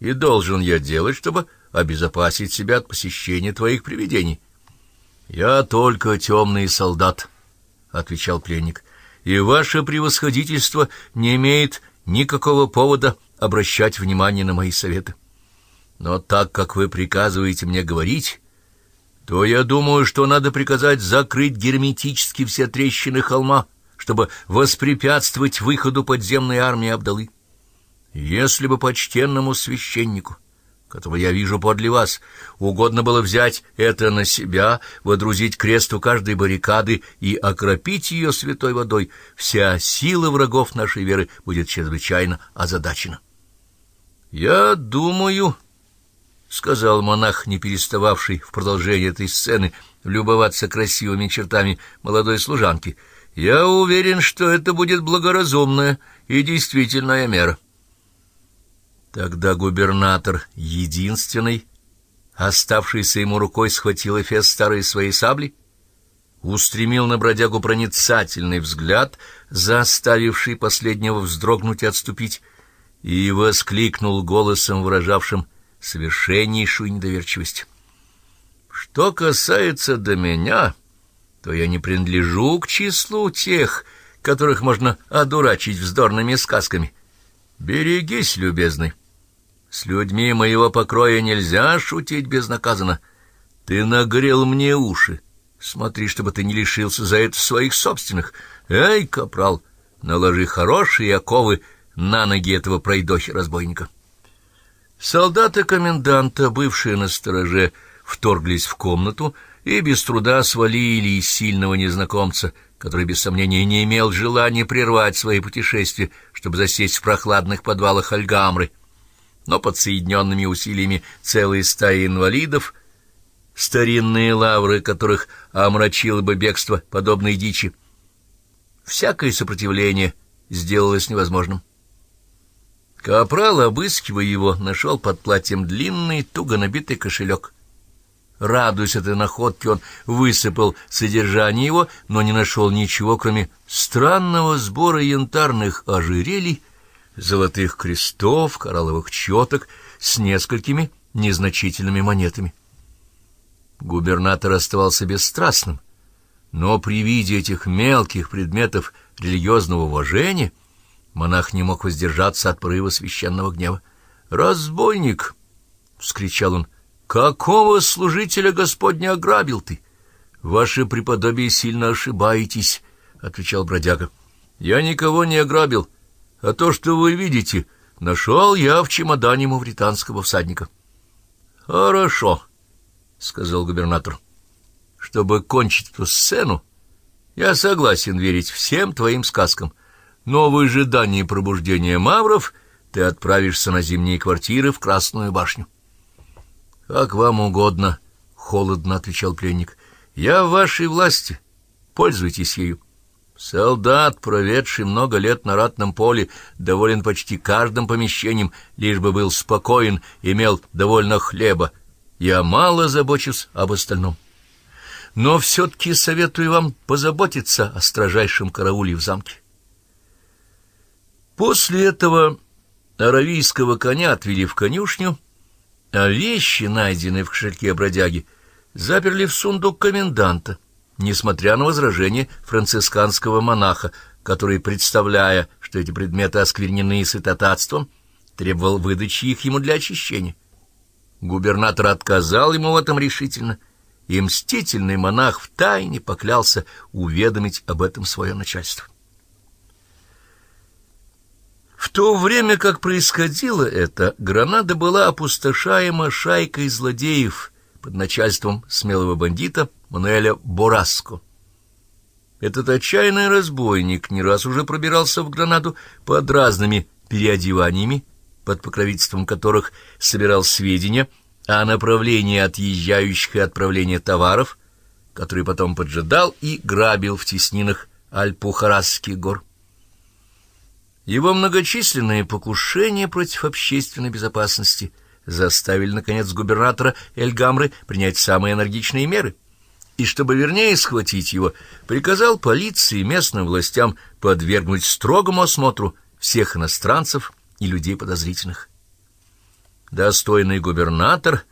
и должен я делать, чтобы обезопасить себя от посещения твоих привидений? — Я только темный солдат, — отвечал пленник, — и ваше превосходительство не имеет никакого повода обращать внимание на мои советы. Но так как вы приказываете мне говорить, то я думаю, что надо приказать закрыть герметически все трещины холма, чтобы воспрепятствовать выходу подземной армии Абдалы. Если бы почтенному священнику, которого я вижу подле вас, угодно было взять это на себя, водрузить крест у каждой баррикады и окропить ее святой водой, вся сила врагов нашей веры будет чрезвычайно озадачена. Я думаю... — сказал монах, не перестававший в продолжении этой сцены любоваться красивыми чертами молодой служанки. — Я уверен, что это будет благоразумная и действительная мера. Тогда губернатор, единственный, оставшийся ему рукой, схватил эфес старой своей сабли, устремил на бродягу проницательный взгляд, заставивший последнего вздрогнуть и отступить, и воскликнул голосом, выражавшим — совершеннейшую недоверчивость. Что касается до меня, то я не принадлежу к числу тех, которых можно одурачить вздорными сказками. Берегись, любезный. С людьми моего покроя нельзя шутить безнаказанно. Ты нагрел мне уши. Смотри, чтобы ты не лишился за это своих собственных. Эй, капрал, наложи хорошие оковы на ноги этого пройдохи-разбойника. Солдаты коменданта, бывшие на стороже, вторглись в комнату и без труда свалили сильного незнакомца, который, без сомнения, не имел желания прервать свои путешествия, чтобы засесть в прохладных подвалах Альгамры. Но под соединенными усилиями целой стаи инвалидов, старинные лавры которых омрачило бы бегство подобной дичи, всякое сопротивление сделалось невозможным. Капрал, обыскивая его, нашел под платьем длинный, туго набитый кошелек. Радуясь этой находке, он высыпал содержание его, но не нашел ничего, кроме странного сбора янтарных ожерелий, золотых крестов, коралловых четок с несколькими незначительными монетами. Губернатор оставался бесстрастным, но при виде этих мелких предметов религиозного уважения — Монах не мог воздержаться от порыва священного гнева. «Разбойник!» — вскричал он. «Какого служителя Господня ограбил ты?» «Ваше преподобие сильно ошибаетесь», — отвечал бродяга. «Я никого не ограбил, а то, что вы видите, нашел я в чемодане мавританского всадника». «Хорошо», — сказал губернатор. «Чтобы кончить эту сцену, я согласен верить всем твоим сказкам» но в ожидании пробуждения мавров ты отправишься на зимние квартиры в Красную башню. — Как вам угодно, — холодно отвечал пленник. — Я в вашей власти. Пользуйтесь ею. Солдат, проведший много лет на ратном поле, доволен почти каждым помещением, лишь бы был спокоен, имел довольно хлеба. Я мало забочусь об остальном. Но все-таки советую вам позаботиться о строжайшем карауле в замке. После этого аравийского коня отвели в конюшню, а вещи, найденные в кошельке бродяги, заперли в сундук коменданта, несмотря на возражение францисканского монаха, который, представляя, что эти предметы осквернены святотатством, требовал выдачи их ему для очищения. Губернатор отказал ему в этом решительно, и мстительный монах втайне поклялся уведомить об этом свое начальство. В то время, как происходило это, Гранада была опустошаема шайкой злодеев под начальством смелого бандита Мануэля Бораско. Этот отчаянный разбойник не раз уже пробирался в Гранаду под разными переодеваниями, под покровительством которых собирал сведения о направлении отъезжающих и отправления товаров, которые потом поджидал и грабил в теснинах Альпухарасских гор. Его многочисленные покушения против общественной безопасности заставили, наконец, губернатора Эльгамры принять самые энергичные меры, и, чтобы вернее схватить его, приказал полиции и местным властям подвергнуть строгому осмотру всех иностранцев и людей подозрительных. достойный губернатор